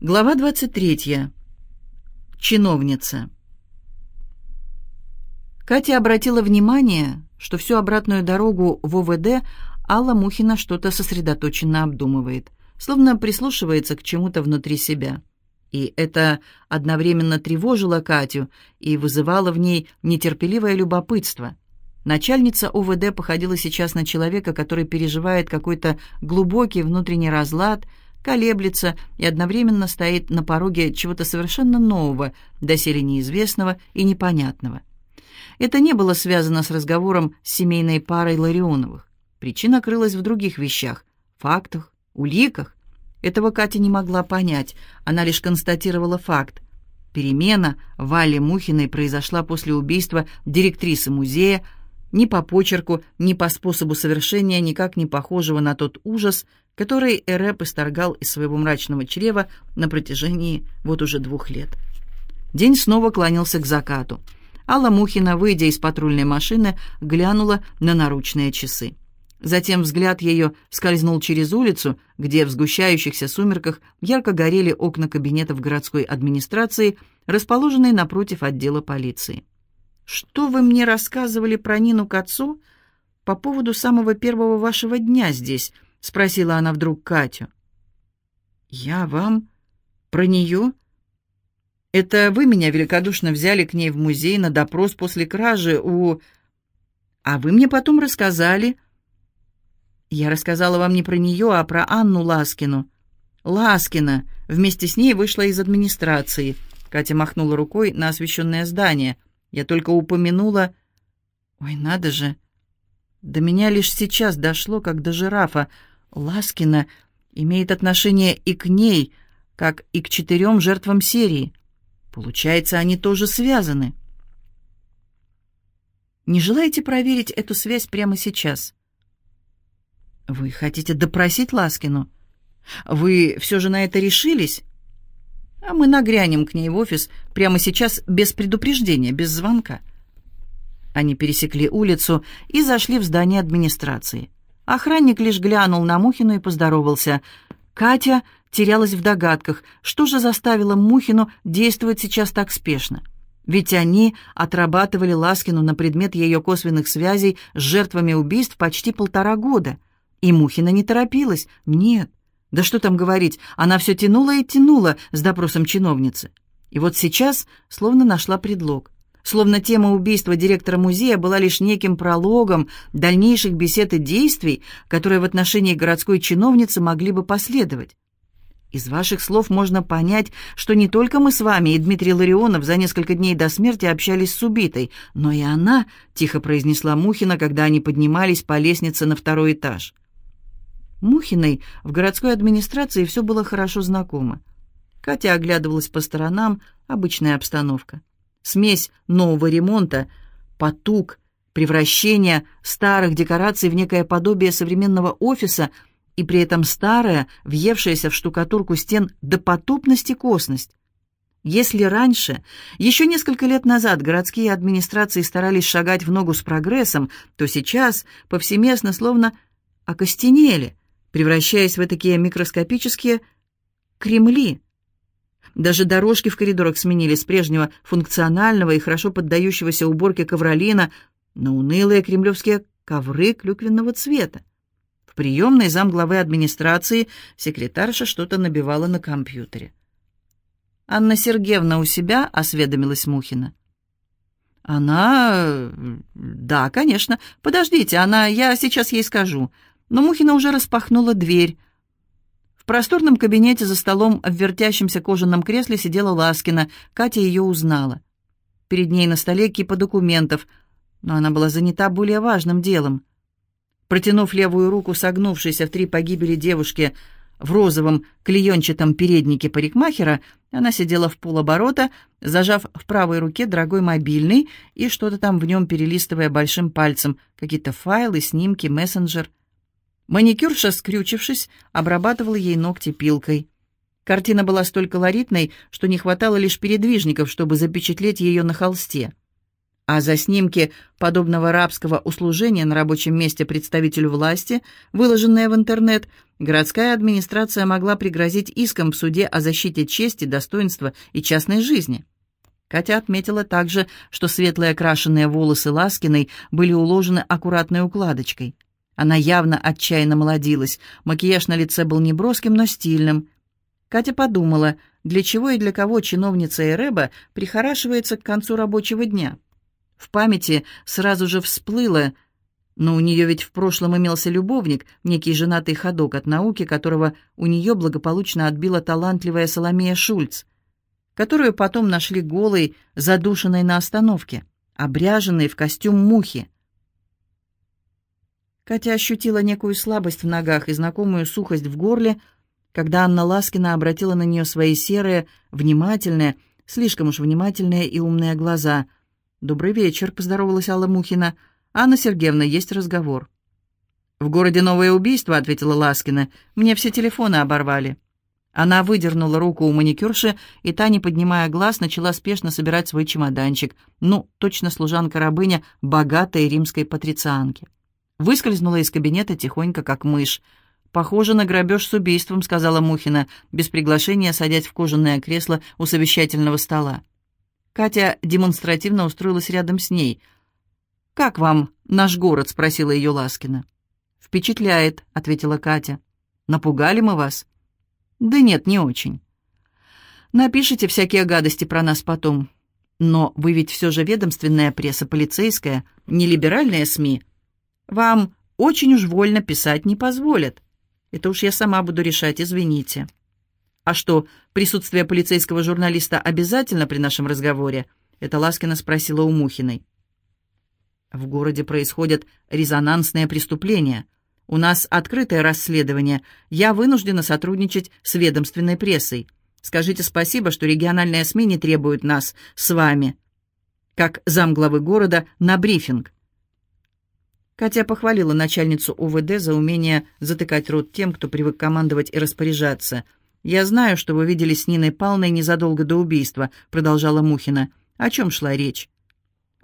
Глава 23. Чиновница. Катя обратила внимание, что всю обратную дорогу в ОВД Алла Мухина что-то сосредоточенно обдумывает, словно прислушивается к чему-то внутри себя. И это одновременно тревожило Катю и вызывало в ней нетерпеливое любопытство. Начальница ОВД походила сейчас на человека, который переживает какой-то глубокий внутренний разлад – колеблется и одновременно стоит на пороге чего-то совершенно нового, доселе неизвестного и непонятного. Это не было связано с разговором с семейной парой Ларионовых. Причина крылась в других вещах, фактах, уликах. Этого Катя не могла понять, она лишь констатировала факт. Перемена в Вале Мухиной произошла после убийства директрисы музея, ни по почерку, ни по способу совершения никак не похожего на тот ужас, который Эреп исторгал из своего мрачного чрева на протяжении вот уже двух лет. День снова клонился к закату. Алла Мухина, выйдя из патрульной машины, глянула на наручные часы. Затем взгляд ее скользнул через улицу, где в сгущающихся сумерках ярко горели окна кабинетов городской администрации, расположенной напротив отдела полиции. «Что вы мне рассказывали про Нину к отцу по поводу самого первого вашего дня здесь?» — спросила она вдруг Катю. «Я вам? Про нее?» «Это вы меня великодушно взяли к ней в музей на допрос после кражи у...» «А вы мне потом рассказали...» «Я рассказала вам не про нее, а про Анну Ласкину». «Ласкина вместе с ней вышла из администрации». Катя махнула рукой на освещенное здание. «Я только упомянула...» «Ой, надо же!» До меня лишь сейчас дошло, как до жирафа. Ласкина имеет отношение и к ней, как и к четырем жертвам серии. Получается, они тоже связаны. Не желаете проверить эту связь прямо сейчас? Вы хотите допросить Ласкину? Вы все же на это решились? А мы нагрянем к ней в офис прямо сейчас без предупреждения, без звонка. Они пересекли улицу и зашли в здание администрации. Охранник лишь глянул на Мухину и поздоровался. Катя терялась в догадках, что же заставило Мухину действовать сейчас так спешно. Ведь они отрабатывали Ласкину на предмет ее косвенных связей с жертвами убийств почти полтора года. И Мухина не торопилась. Нет, да что там говорить, она все тянула и тянула с допросом чиновницы. И вот сейчас словно нашла предлог словно тема убийства директора музея была лишь неким прологом дальнейших бесед и действий, которые в отношении городской чиновницы могли бы последовать. Из ваших слов можно понять, что не только мы с вами и Дмитрий Ларионов за несколько дней до смерти общались с убитой, но и она, тихо произнесла Мухина, когда они поднимались по лестнице на второй этаж. Мухиной в городской администрации все было хорошо знакомо. Катя оглядывалась по сторонам, обычная обстановка смесь нового ремонта, потуг, превращение старых декораций в некое подобие современного офиса и при этом старая, въевшаяся в штукатурку стен допотопность и косность. Если раньше, еще несколько лет назад, городские администрации старались шагать в ногу с прогрессом, то сейчас повсеместно словно окостенели, превращаясь в такие микроскопические кремли – даже дорожки в коридорах сменили с прежнего функционального и хорошо поддающегося уборке ковролина на унылые кремлевские ковры клюквенного цвета. В приемной замглавы администрации секретарша что-то набивала на компьютере. «Анна Сергеевна у себя?» — осведомилась Мухина. «Она... да, конечно. Подождите, она... я сейчас ей скажу». Но Мухина уже распахнула дверь просторном кабинете за столом в вертящемся кожаном кресле сидела Ласкина. Катя ее узнала. Перед ней на столе кипа документов, но она была занята более важным делом. Протянув левую руку, согнувшейся в три погибели девушки в розовом клеенчатом переднике парикмахера, она сидела в полоборота, зажав в правой руке дорогой мобильный и что-то там в нем перелистывая большим пальцем, какие-то файлы, снимки, мессенджер. Маникюрша, скрючившись, обрабатывала ей ногти пилкой. Картина была столь колоритной, что не хватало лишь передвижников, чтобы запечатлеть ее на холсте. А за снимки подобного рабского услужения на рабочем месте представителю власти, выложенные в интернет, городская администрация могла пригрозить иском в суде о защите чести, достоинства и частной жизни. Катя отметила также, что светлые окрашенные волосы Ласкиной были уложены аккуратной укладочкой. Она явно отчаянно молодилась, макияж на лице был не броским, но стильным. Катя подумала, для чего и для кого чиновница Эреба прихорашивается к концу рабочего дня. В памяти сразу же всплыло, но у нее ведь в прошлом имелся любовник, некий женатый ходок от науки, которого у нее благополучно отбила талантливая Соломея Шульц, которую потом нашли голой, задушенной на остановке, обряженной в костюм мухи. Катя ощутила некую слабость в ногах и знакомую сухость в горле, когда Анна Ласкина обратила на нее свои серые, внимательные, слишком уж внимательные и умные глаза — «Добрый вечер», — поздоровалась Алла Мухина. «Анна Сергеевна, есть разговор». «В городе новое убийство», — ответила Ласкина. «Мне все телефоны оборвали». Она выдернула руку у маникюрши, и та, не поднимая глаз, начала спешно собирать свой чемоданчик. Ну, точно служанка-рабыня богатой римской патрицианки. Выскользнула из кабинета тихонько, как мышь. «Похоже на грабеж с убийством», — сказала Мухина, без приглашения садясь в кожаное кресло у совещательного стола. Катя демонстративно устроилась рядом с ней. «Как вам наш город?» — спросила ее Ласкина. «Впечатляет», — ответила Катя. «Напугали мы вас?» «Да нет, не очень». «Напишите всякие гадости про нас потом. Но вы ведь все же ведомственная пресса полицейская, не либеральные СМИ. Вам очень уж вольно писать не позволят. Это уж я сама буду решать, извините». «А что, присутствие полицейского журналиста обязательно при нашем разговоре?» Это Ласкина спросила у Мухиной. «В городе происходят резонансные преступления. У нас открытое расследование. Я вынуждена сотрудничать с ведомственной прессой. Скажите спасибо, что региональные СМИ не требуют нас с вами, как замглавы города, на брифинг». Катя похвалила начальницу УВД за умение затыкать рот тем, кто привык командовать и распоряжаться – «Я знаю, что вы виделись с Ниной Павловной незадолго до убийства», — продолжала Мухина. «О чем шла речь?»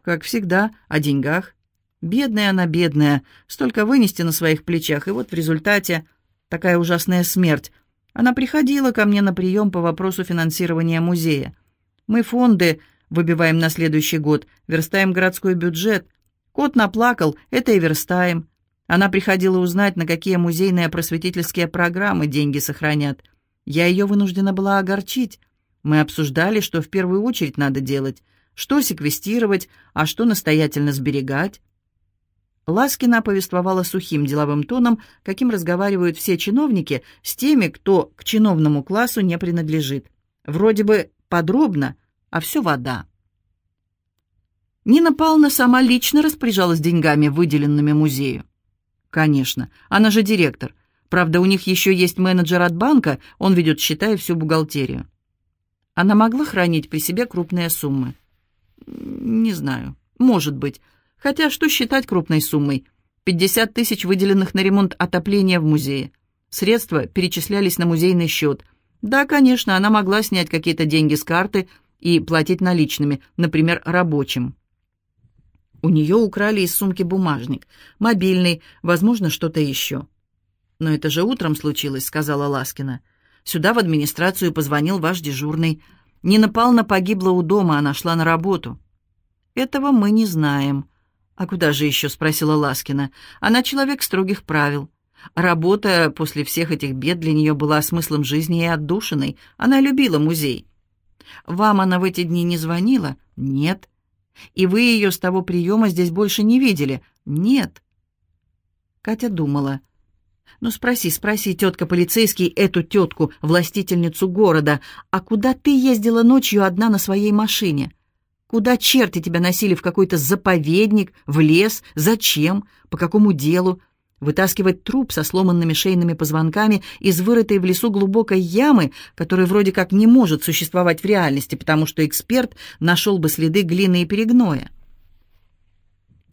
«Как всегда, о деньгах. Бедная она, бедная. Столько вынести на своих плечах, и вот в результате такая ужасная смерть. Она приходила ко мне на прием по вопросу финансирования музея. Мы фонды выбиваем на следующий год, верстаем городской бюджет. Кот наплакал, это и верстаем. Она приходила узнать, на какие музейные просветительские программы деньги сохранят. Я ее вынуждена была огорчить. Мы обсуждали, что в первую очередь надо делать, что секвестировать, а что настоятельно сберегать. Ласкина повествовала сухим деловым тоном, каким разговаривают все чиновники с теми, кто к чиновному классу не принадлежит. Вроде бы подробно, а все вода. Нина Павловна сама лично распоряжалась деньгами, выделенными музею. Конечно, она же директор. Правда, у них еще есть менеджер от банка, он ведет счета и всю бухгалтерию. Она могла хранить при себе крупные суммы? Не знаю. Может быть. Хотя что считать крупной суммой? 50 тысяч, выделенных на ремонт отопления в музее. Средства перечислялись на музейный счет. Да, конечно, она могла снять какие-то деньги с карты и платить наличными, например, рабочим. У нее украли из сумки бумажник, мобильный, возможно, что-то еще. «Но это же утром случилось», — сказала Ласкина. «Сюда в администрацию позвонил ваш дежурный. Нина Павловна погибла у дома, она шла на работу». «Этого мы не знаем». «А куда же еще?» — спросила Ласкина. «Она человек строгих правил. Работа после всех этих бед для нее была смыслом жизни и отдушиной. Она любила музей». «Вам она в эти дни не звонила?» «Нет». «И вы ее с того приема здесь больше не видели?» «Нет». Катя думала. «Ну спроси, спроси, тетка полицейский, эту тетку, властительницу города, а куда ты ездила ночью одна на своей машине? Куда черти тебя носили в какой-то заповедник, в лес? Зачем? По какому делу? Вытаскивать труп со сломанными шейными позвонками из вырытой в лесу глубокой ямы, которая вроде как не может существовать в реальности, потому что эксперт нашел бы следы глины и перегноя.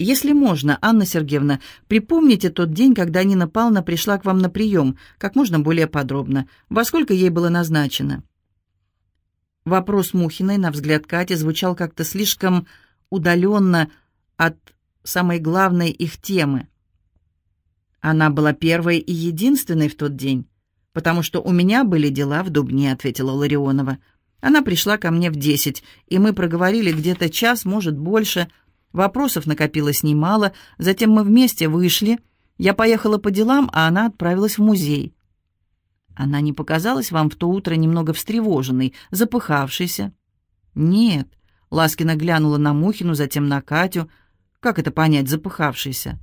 Если можно, Анна Сергеевна, припомните тот день, когда Нина Павловна пришла к вам на прием, как можно более подробно. Во сколько ей было назначено?» Вопрос Мухиной, на взгляд Кати, звучал как-то слишком удаленно от самой главной их темы. Она была первой и единственной в тот день, потому что у меня были дела в Дубне, ответила Ларионова. Она пришла ко мне в десять, и мы проговорили где-то час, может, больше. Вопросов накопилось немало, затем мы вместе вышли. Я поехала по делам, а она отправилась в музей. Она не показалась вам в то утро немного встревоженной, запыхавшейся? Нет. Ласкина глянула на Мухину, затем на Катю. Как это понять, запыхавшейся?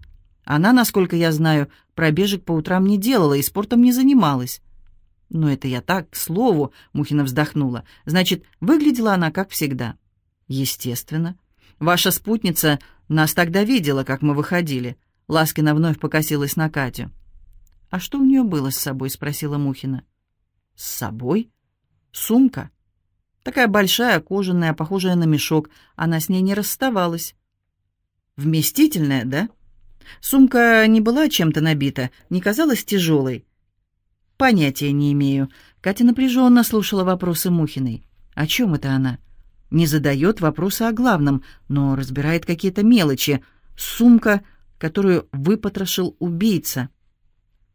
Она, насколько я знаю, пробежек по утрам не делала и спортом не занималась. «Но это я так, к слову», — Мухина вздохнула. «Значит, выглядела она как всегда». «Естественно. Ваша спутница нас тогда видела, как мы выходили». Ласкина вновь покосилась на Катю. «А что у нее было с собой?» — спросила Мухина. «С собой? Сумка. Такая большая, кожаная, похожая на мешок. Она с ней не расставалась». «Вместительная, да?» Сумка не была чем-то набита, не казалась тяжелой. «Понятия не имею». Катя напряженно слушала вопросы Мухиной. «О чем это она?» Не задает вопросы о главном, но разбирает какие-то мелочи. Сумка, которую выпотрошил убийца.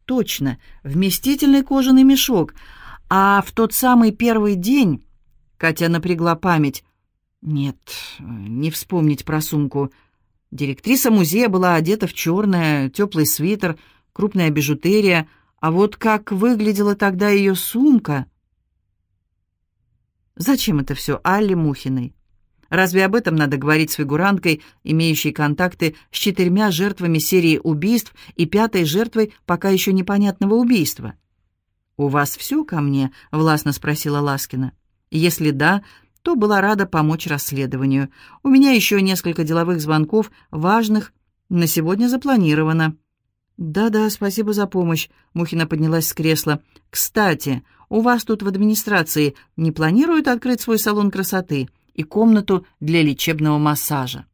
Точно, вместительный кожаный мешок. А в тот самый первый день... Катя напрягла память. Нет, не вспомнить про сумку. Директриса музея была одета в черное, теплый свитер, крупная бижутерия — а вот как выглядела тогда ее сумка... Зачем это все Алле Мухиной? Разве об этом надо говорить с фигуранткой, имеющей контакты с четырьмя жертвами серии убийств и пятой жертвой пока еще непонятного убийства? «У вас все ко мне?» — властно спросила Ласкина. «Если да, то была рада помочь расследованию. У меня еще несколько деловых звонков, важных, на сегодня запланировано». «Да-да, спасибо за помощь», — Мухина поднялась с кресла. «Кстати, у вас тут в администрации не планируют открыть свой салон красоты и комнату для лечебного массажа?»